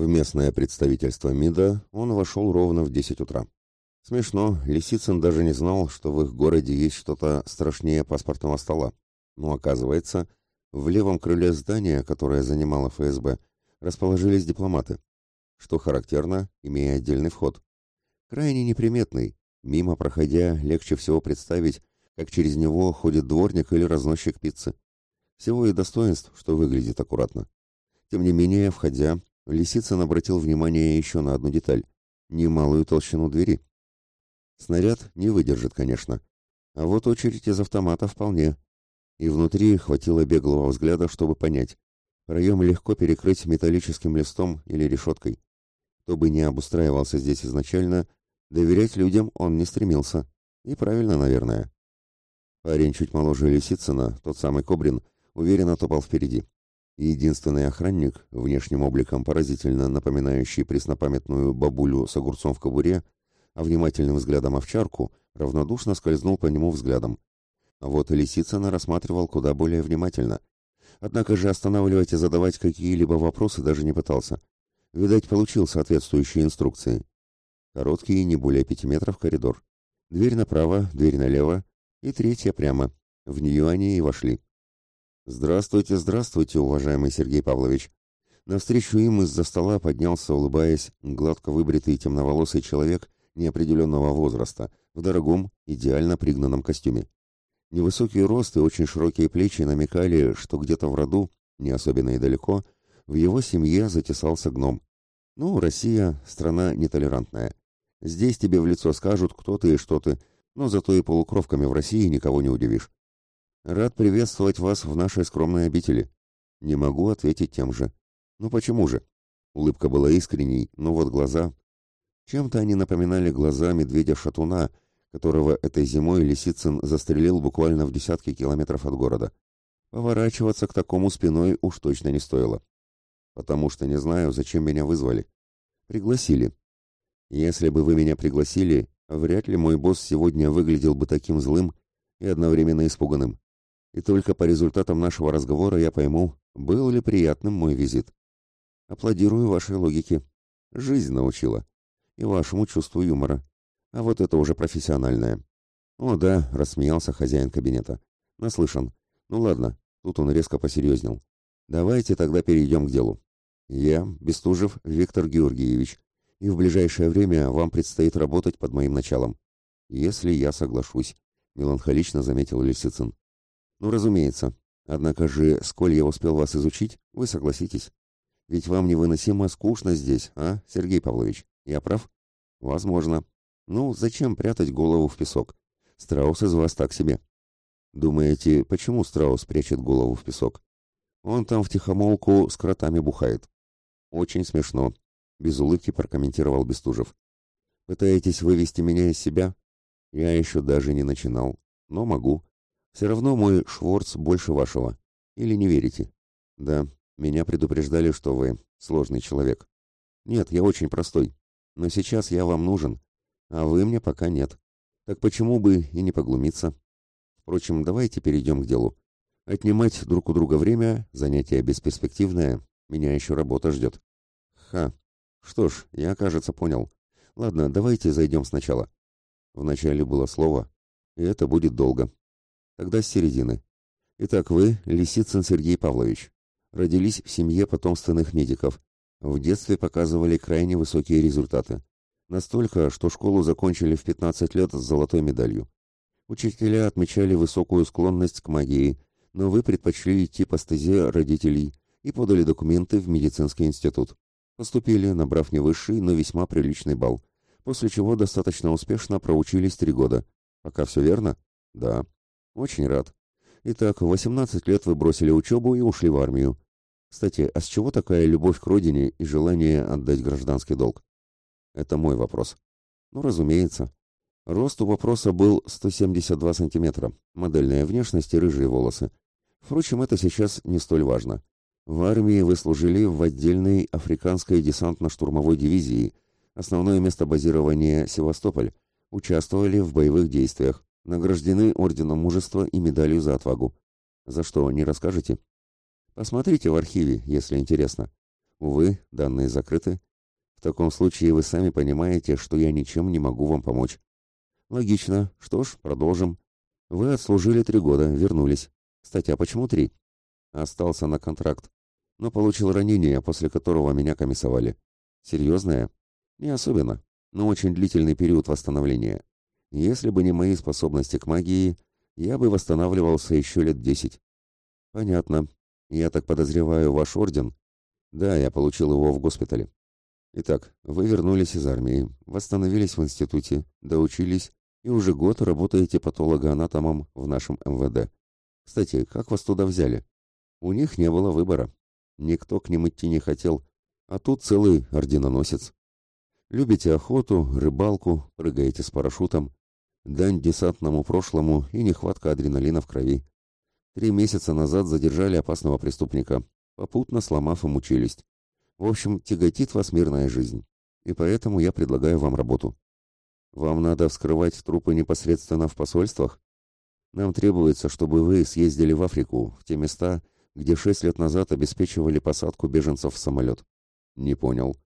В местное представительство МИДа он вошел ровно в 10 утра. Смешно, Лисицын даже не знал, что в их городе есть что-то страшнее паспортного стола. Но оказывается, в левом крыле здания, которое занимало ФСБ, расположились дипломаты. Что характерно, имея отдельный вход. Крайне неприметный, мимо проходя легче всего представить, как через него ходит дворник или разносчик пиццы. Всего и достоинств, что выглядит аккуратно. Тем не менее, входя, Лисицын обратил внимание еще на одну деталь – немалую толщину двери. Снаряд не выдержит, конечно. А вот очередь из автомата вполне. И внутри хватило беглого взгляда, чтобы понять. Проем легко перекрыть металлическим листом или решеткой. Кто бы не обустраивался здесь изначально, доверять людям он не стремился. И правильно, наверное. Парень чуть моложе Лисицына, тот самый Кобрин, уверенно топал впереди. Единственный охранник, внешним обликом поразительно напоминающий преснопамятную бабулю с огурцом в кобуре, а внимательным взглядом овчарку, равнодушно скользнул по нему взглядом. А вот и Лисицына рассматривал куда более внимательно. Однако же останавливать и задавать какие-либо вопросы даже не пытался. Видать, получил соответствующие инструкции. Короткий, не более пяти метров коридор. Дверь направо, дверь налево и третья прямо. В нее они и вошли. «Здравствуйте, здравствуйте, уважаемый Сергей Павлович!» Навстречу им из-за стола поднялся, улыбаясь, гладко выбритый темноволосый человек неопределенного возраста, в дорогом, идеально пригнанном костюме. Невысокий рост и очень широкие плечи намекали, что где-то в роду, не особенно и далеко, в его семье затесался гном. Ну, Россия — страна нетолерантная. Здесь тебе в лицо скажут, кто ты и что ты, но зато и полукровками в России никого не удивишь. Рад приветствовать вас в нашей скромной обители. Не могу ответить тем же. Ну почему же? Улыбка была искренней, но вот глаза... Чем-то они напоминали глаза медведя-шатуна, которого этой зимой Лисицын застрелил буквально в десятки километров от города. Поворачиваться к такому спиной уж точно не стоило. Потому что не знаю, зачем меня вызвали. Пригласили. Если бы вы меня пригласили, вряд ли мой босс сегодня выглядел бы таким злым и одновременно испуганным. И только по результатам нашего разговора я пойму, был ли приятным мой визит. Аплодирую вашей логике. Жизнь научила. И вашему чувству юмора. А вот это уже профессиональное. О, да, рассмеялся хозяин кабинета. Наслышан. Ну ладно, тут он резко посерьезнел. Давайте тогда перейдем к делу. Я, Бестужев Виктор Георгиевич, и в ближайшее время вам предстоит работать под моим началом. Если я соглашусь, меланхолично заметил Лисицын. Ну, разумеется. Однако же, сколь я успел вас изучить, вы согласитесь. Ведь вам невыносимо скучно здесь, а, Сергей Павлович? Я прав? Возможно. Ну, зачем прятать голову в песок? Страус из вас так себе. Думаете, почему страус прячет голову в песок? Он там втихомолку с кротами бухает. Очень смешно, без улыбки прокомментировал Бестужев. Пытаетесь вывести меня из себя? Я еще даже не начинал, но могу. Все равно мой Шворц больше вашего. Или не верите? Да, меня предупреждали, что вы сложный человек. Нет, я очень простой. Но сейчас я вам нужен, а вы мне пока нет. Так почему бы и не поглумиться? Впрочем, давайте перейдем к делу. Отнимать друг у друга время – занятие бесперспективное. Меня еще работа ждет. Ха. Что ж, я, кажется, понял. Ладно, давайте зайдем сначала. Вначале было слово, и это будет долго. Тогда с середины. Итак, вы Лисицын Сергей Павлович. Родились в семье потомственных медиков. В детстве показывали крайне высокие результаты. Настолько, что школу закончили в 15 лет с золотой медалью. Учителя отмечали высокую склонность к магии, но вы предпочли идти по стезе родителей и подали документы в медицинский институт. Поступили, набрав не высший, но весьма приличный балл, после чего достаточно успешно проучились три года. Пока все верно? Да. Очень рад. Итак, в 18 лет вы бросили учебу и ушли в армию. Кстати, а с чего такая любовь к родине и желание отдать гражданский долг? Это мой вопрос. Ну, разумеется. Рост у вопроса был 172 сантиметра, модельная внешность и рыжие волосы. Впрочем, это сейчас не столь важно. В армии вы служили в отдельной африканской десантно-штурмовой дивизии, основное место базирования Севастополь, участвовали в боевых действиях, Награждены орденом мужества и медалью за отвагу. За что, не расскажете? Посмотрите в архиве, если интересно. Увы, данные закрыты. В таком случае вы сами понимаете, что я ничем не могу вам помочь. Логично. Что ж, продолжим. Вы отслужили три года, вернулись. Кстати, а почему три? Остался на контракт, но получил ранение, после которого меня комиссовали. Серьезное? Не особенно, но очень длительный период восстановления. Если бы не мои способности к магии, я бы восстанавливался еще лет десять. Понятно. Я так подозреваю, ваш орден? Да, я получил его в госпитале. Итак, вы вернулись из армии, восстановились в институте, доучились и уже год работаете патологоанатомом в нашем МВД. Кстати, как вас туда взяли? У них не было выбора. Никто к ним идти не хотел, а тут целый орденоносец. Любите охоту, рыбалку, прыгаете с парашютом. Дань десантному прошлому и нехватка адреналина в крови. Три месяца назад задержали опасного преступника, попутно сломав ему челюсть. В общем, тяготит вас мирная жизнь. И поэтому я предлагаю вам работу. Вам надо вскрывать трупы непосредственно в посольствах? Нам требуется, чтобы вы съездили в Африку, в те места, где шесть лет назад обеспечивали посадку беженцев в самолет. Не понял.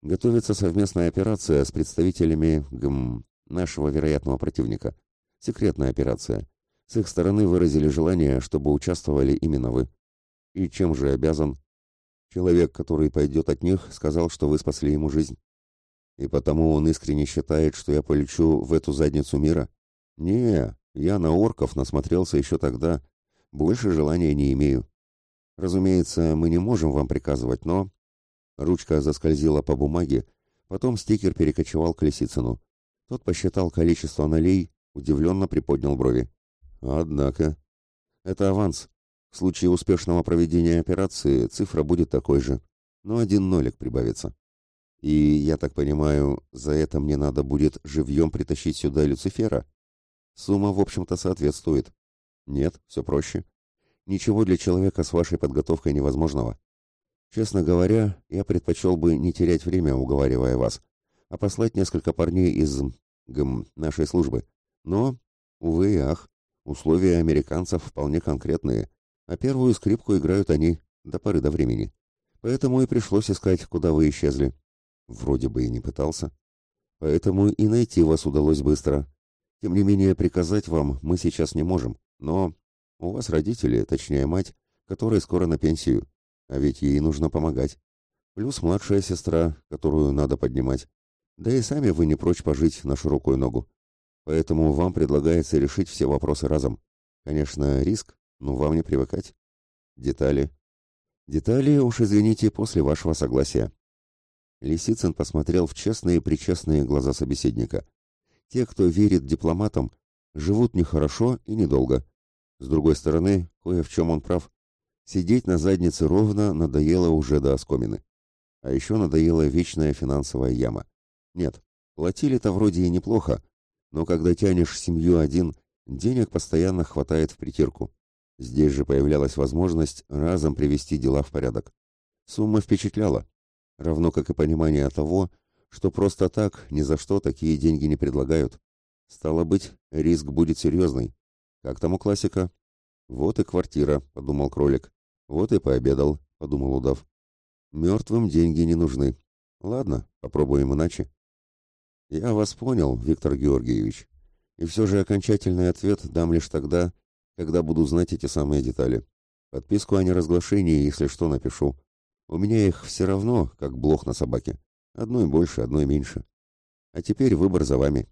Готовится совместная операция с представителями ГМ, нашего вероятного противника. Секретная операция. С их стороны выразили желание, чтобы участвовали именно вы. И чем же обязан? Человек, который пойдет от них, сказал, что вы спасли ему жизнь. И потому он искренне считает, что я полечу в эту задницу мира? Не, я на орков насмотрелся еще тогда. Больше желания не имею. Разумеется, мы не можем вам приказывать, но... Ручка заскользила по бумаге, потом стикер перекочевал к Лисицыну. Тот посчитал количество налей, удивленно приподнял брови. Однако... Это аванс. В случае успешного проведения операции цифра будет такой же, но один нолик прибавится. И, я так понимаю, за это мне надо будет живьем притащить сюда Люцифера? Сумма, в общем-то, соответствует. Нет, все проще. Ничего для человека с вашей подготовкой невозможного. Честно говоря, я предпочел бы не терять время, уговаривая вас, а послать несколько парней из гм, нашей службы. Но, увы и ах, условия американцев вполне конкретные, а первую скрипку играют они до поры до времени. Поэтому и пришлось искать, куда вы исчезли. Вроде бы и не пытался. Поэтому и найти вас удалось быстро. Тем не менее, приказать вам мы сейчас не можем. Но у вас родители, точнее мать, которая скоро на пенсию. А ведь ей нужно помогать. Плюс младшая сестра, которую надо поднимать. Да и сами вы не прочь пожить на широкую ногу. Поэтому вам предлагается решить все вопросы разом. Конечно, риск, но вам не привыкать. Детали. Детали, уж извините, после вашего согласия. Лисицын посмотрел в честные-причестные глаза собеседника. Те, кто верит дипломатам, живут нехорошо и недолго. С другой стороны, кое в чем он прав. Сидеть на заднице ровно надоело уже до оскомины. А еще надоела вечная финансовая яма. Нет, платили-то вроде и неплохо, но когда тянешь семью один, денег постоянно хватает в притирку. Здесь же появлялась возможность разом привести дела в порядок. Сумма впечатляла равно как и понимание того, что просто так ни за что такие деньги не предлагают. Стало быть, риск будет серьезный. Как там у классика? Вот и квартира, подумал кролик. Вот и пообедал, подумал удав. Мертвым деньги не нужны. Ладно, попробуем иначе. Я вас понял, Виктор Георгиевич. И все же окончательный ответ дам лишь тогда, когда буду знать эти самые детали. Подписку о неразглашении, если что, напишу. У меня их все равно, как блох на собаке. Одной больше, одной меньше. А теперь выбор за вами.